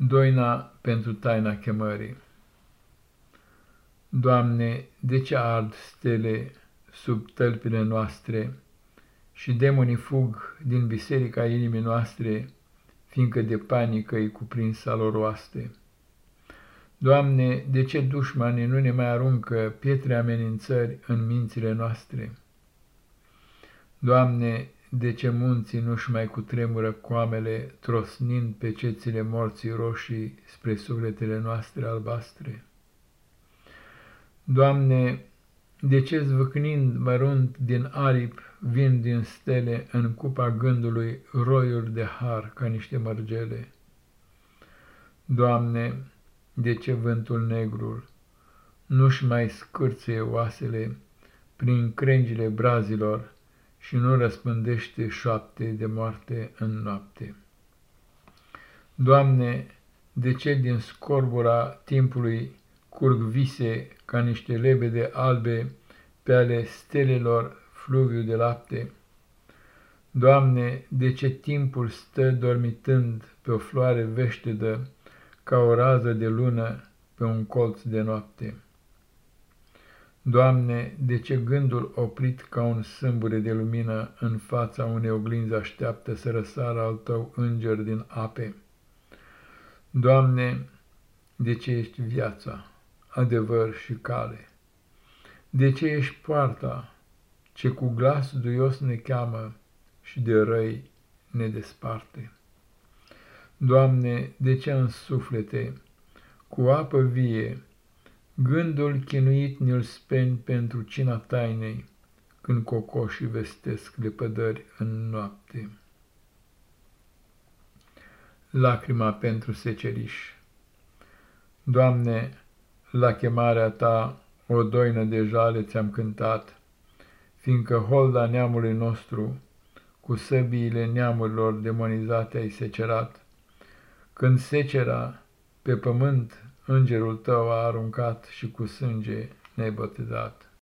Doina pentru taina chemării Doamne, de ce ard stele sub tălpile noastre și demonii fug din biserica inimii noastre, fiindcă de panică îi cuprins aloroaste? Doamne, de ce dușmanii nu ne mai aruncă pietre amenințări în mințile noastre? Doamne, de ce munții nu-și mai cutremură coamele, trosnind pe cețile morții roșii spre sufletele noastre albastre? Doamne, de ce zvâcnind mărunt din aripi, vin din stele în cupa gândului roiuri de har ca niște mărgele? Doamne, de ce vântul negrul nu-și mai scârție oasele prin crengile brazilor, și nu răspândește șoapte de moarte în noapte. Doamne, de ce din scorbura timpului curg vise ca niște lebede albe pe ale stelelor fluviu de lapte? Doamne, de ce timpul stă dormitând pe o floare veștedă ca o rază de lună pe un colț de noapte? Doamne, de ce gândul oprit ca un sâmbure de lumină în fața unei oglinzi așteaptă să răsară al Tău înger din ape? Doamne, de ce ești viața, adevăr și cale? De ce ești poarta ce cu glas duios ne cheamă și de răi ne desparte? Doamne, de ce în suflete, cu apă vie, Gândul chinuit ne-l speni pentru cina tainei, Când cocoșii vestesc lepădări în noapte. Lacrima pentru seceriș Doamne, la chemarea Ta, o doină de jale ți-am cântat, Fiindcă holda neamului nostru, cu săbiile neamurilor demonizate ai secerat, Când secera pe pământ Îngerul tău a aruncat și cu sânge ne-ai botezat.